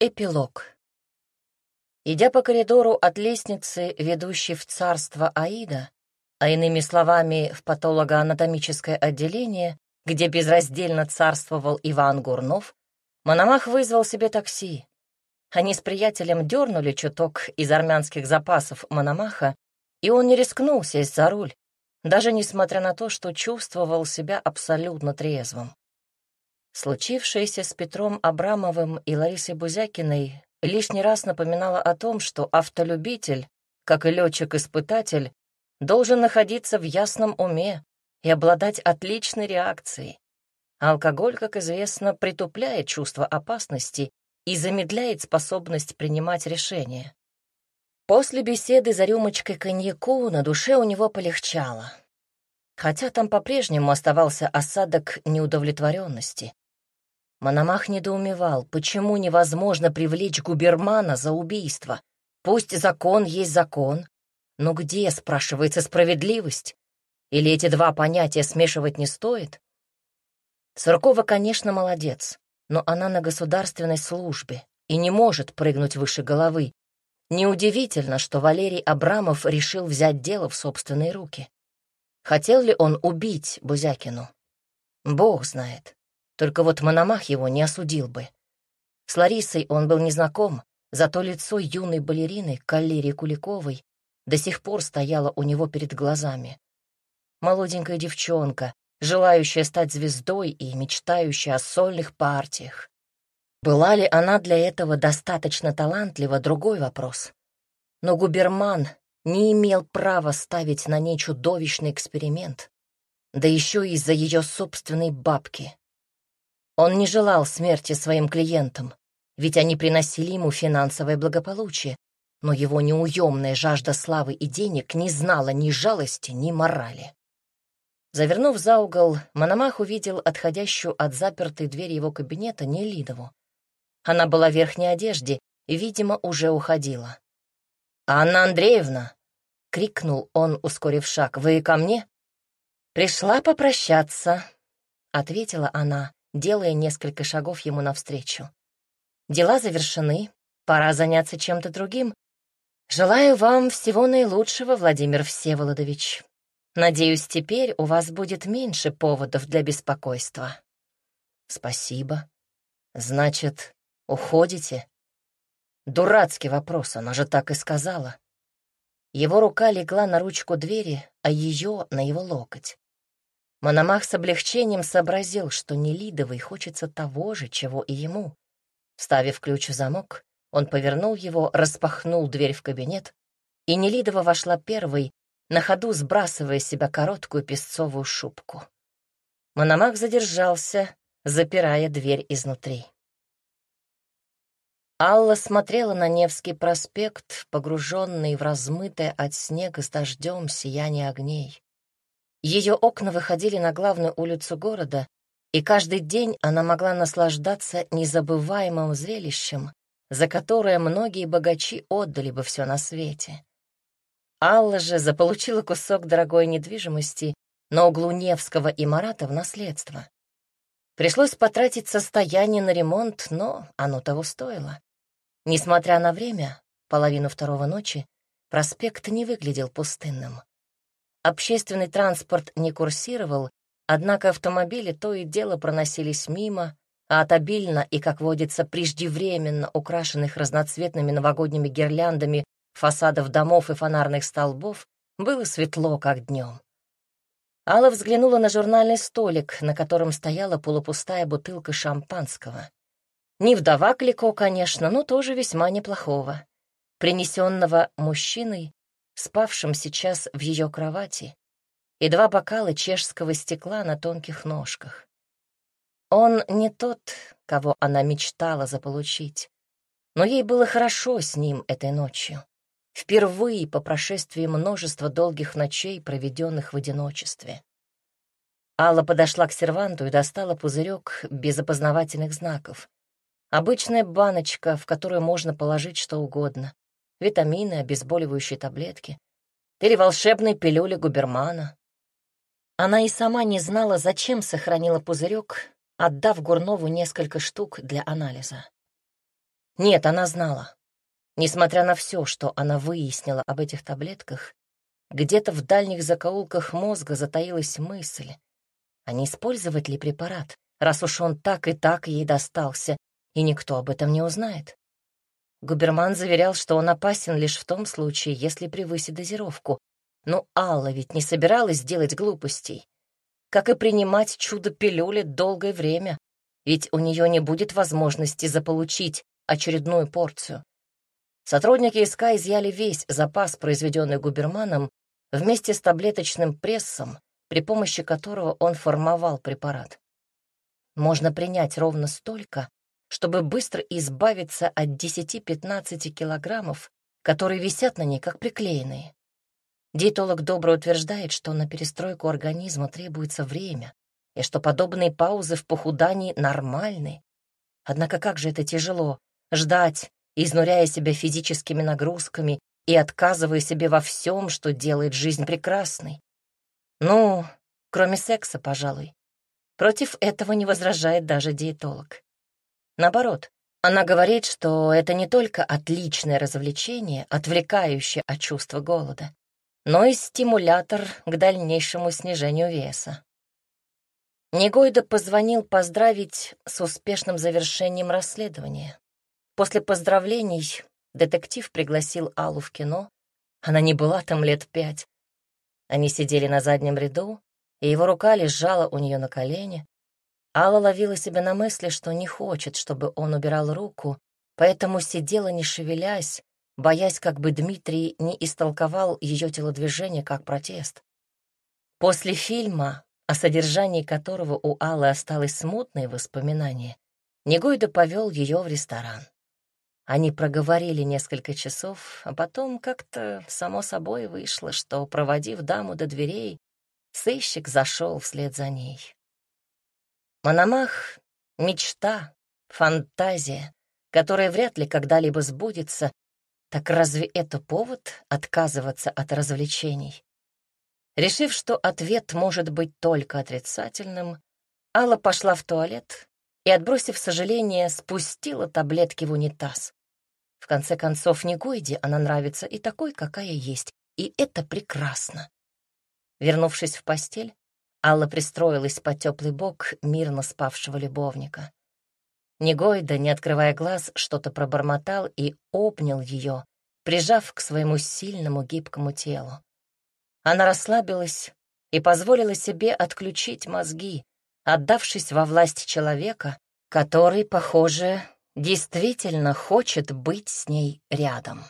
Эпилог. Идя по коридору от лестницы, ведущей в царство Аида, а иными словами, в патологоанатомическое отделение, где безраздельно царствовал Иван Гурнов, Мономах вызвал себе такси. Они с приятелем дернули чуток из армянских запасов Мономаха, и он не рискнул сесть за руль, даже несмотря на то, что чувствовал себя абсолютно трезвым. Случившееся с Петром Абрамовым и Ларисой Бузякиной лишний раз напоминало о том, что автолюбитель, как и летчик-испытатель, должен находиться в ясном уме и обладать отличной реакцией. Алкоголь, как известно, притупляет чувство опасности и замедляет способность принимать решения. После беседы за рюмочкой коньяку на душе у него полегчало. Хотя там по-прежнему оставался осадок неудовлетворенности. Мономах недоумевал, почему невозможно привлечь губермана за убийство. Пусть закон есть закон, но где, спрашивается, справедливость? Или эти два понятия смешивать не стоит? Суркова, конечно, молодец, но она на государственной службе и не может прыгнуть выше головы. Неудивительно, что Валерий Абрамов решил взять дело в собственные руки. Хотел ли он убить Бузякину? Бог знает. Только вот Мономах его не осудил бы. С Ларисой он был незнаком, зато лицо юной балерины Каллерии Куликовой до сих пор стояло у него перед глазами. Молоденькая девчонка, желающая стать звездой и мечтающая о сольных партиях. Была ли она для этого достаточно талантлива, другой вопрос. Но губерман не имел права ставить на ней чудовищный эксперимент, да еще из-за ее собственной бабки. Он не желал смерти своим клиентам, ведь они приносили ему финансовое благополучие, но его неуемная жажда славы и денег не знала ни жалости, ни морали. Завернув за угол, Мономах увидел отходящую от запертой двери его кабинета Нелидову. Она была в верхней одежде и, видимо, уже уходила. «Анна Андреевна!» — крикнул он, ускорив шаг. «Вы ко мне?» «Пришла попрощаться», — ответила она, делая несколько шагов ему навстречу. «Дела завершены, пора заняться чем-то другим. Желаю вам всего наилучшего, Владимир Всеволодович. Надеюсь, теперь у вас будет меньше поводов для беспокойства». «Спасибо. Значит, уходите?» Дурацкий вопрос, она же так и сказала. Его рука легла на ручку двери, а ее — на его локоть. Мономах с облегчением сообразил, что Нелидовой хочется того же, чего и ему. Ставив ключ в замок, он повернул его, распахнул дверь в кабинет, и Нелидова вошла первой, на ходу сбрасывая с себя короткую песцовую шубку. Мономах задержался, запирая дверь изнутри. Алла смотрела на Невский проспект, погруженный в размытое от снега с дождем сияние огней. Ее окна выходили на главную улицу города, и каждый день она могла наслаждаться незабываемым зрелищем, за которое многие богачи отдали бы все на свете. Алла же заполучила кусок дорогой недвижимости на углу Невского и Марата в наследство. Пришлось потратить состояние на ремонт, но оно того стоило. Несмотря на время, половину второго ночи, проспект не выглядел пустынным. Общественный транспорт не курсировал, однако автомобили то и дело проносились мимо, а от обильно и, как водится, преждевременно украшенных разноцветными новогодними гирляндами фасадов домов и фонарных столбов было светло, как днем. Алла взглянула на журнальный столик, на котором стояла полупустая бутылка шампанского. Не вдова Клико, конечно, но тоже весьма неплохого, принесенного мужчиной спавшим сейчас в ее кровати, и два бокала чешского стекла на тонких ножках. Он не тот, кого она мечтала заполучить, но ей было хорошо с ним этой ночью. Впервые по прошествии множества долгих ночей, проведенных в одиночестве. Алла подошла к серванту и достала пузырек без опознавательных знаков. Обычная баночка, в которую можно положить что угодно витамины, обезболивающие таблетки или волшебные пилюли Губермана. Она и сама не знала, зачем сохранила пузырек, отдав Гурнову несколько штук для анализа. Нет, она знала. Несмотря на все, что она выяснила об этих таблетках, где-то в дальних закоулках мозга затаилась мысль, а не использовать ли препарат, раз уж он так и так ей достался, и никто об этом не узнает. Губерман заверял, что он опасен лишь в том случае, если превысит дозировку. Но Алла ведь не собиралась делать глупостей. Как и принимать чудо-пилюли долгое время, ведь у нее не будет возможности заполучить очередную порцию. Сотрудники СК изъяли весь запас, произведенный губерманом, вместе с таблеточным прессом, при помощи которого он формовал препарат. Можно принять ровно столько, чтобы быстро избавиться от 10-15 килограммов, которые висят на ней как приклеенные. Диетолог добро утверждает, что на перестройку организма требуется время, и что подобные паузы в похудании нормальны. Однако как же это тяжело — ждать, изнуряя себя физическими нагрузками и отказывая себе во всем, что делает жизнь прекрасной. Ну, кроме секса, пожалуй. Против этого не возражает даже диетолог. Наоборот, она говорит, что это не только отличное развлечение, отвлекающее от чувства голода, но и стимулятор к дальнейшему снижению веса. Негойда позвонил поздравить с успешным завершением расследования. После поздравлений детектив пригласил Аллу в кино. Она не была там лет пять. Они сидели на заднем ряду, и его рука лежала у нее на колене, Алла ловила себя на мысли, что не хочет, чтобы он убирал руку, поэтому сидела, не шевелясь, боясь, как бы Дмитрий не истолковал ее телодвижение как протест. После фильма, о содержании которого у Аллы осталось смутные воспоминания, Негойда повел ее в ресторан. Они проговорили несколько часов, а потом как-то само собой вышло, что, проводив даму до дверей, сыщик зашел вслед за ней. Мономах — мечта, фантазия, которая вряд ли когда-либо сбудется, так разве это повод отказываться от развлечений? Решив, что ответ может быть только отрицательным, Алла пошла в туалет и, отбросив сожаление, спустила таблетки в унитаз. В конце концов, не Гойде она нравится и такой, какая есть, и это прекрасно. Вернувшись в постель, Алла пристроилась под теплый бок мирно спавшего любовника. Негойда, не открывая глаз, что-то пробормотал и обнял ее, прижав к своему сильному гибкому телу. Она расслабилась и позволила себе отключить мозги, отдавшись во власть человека, который, похоже, действительно хочет быть с ней рядом.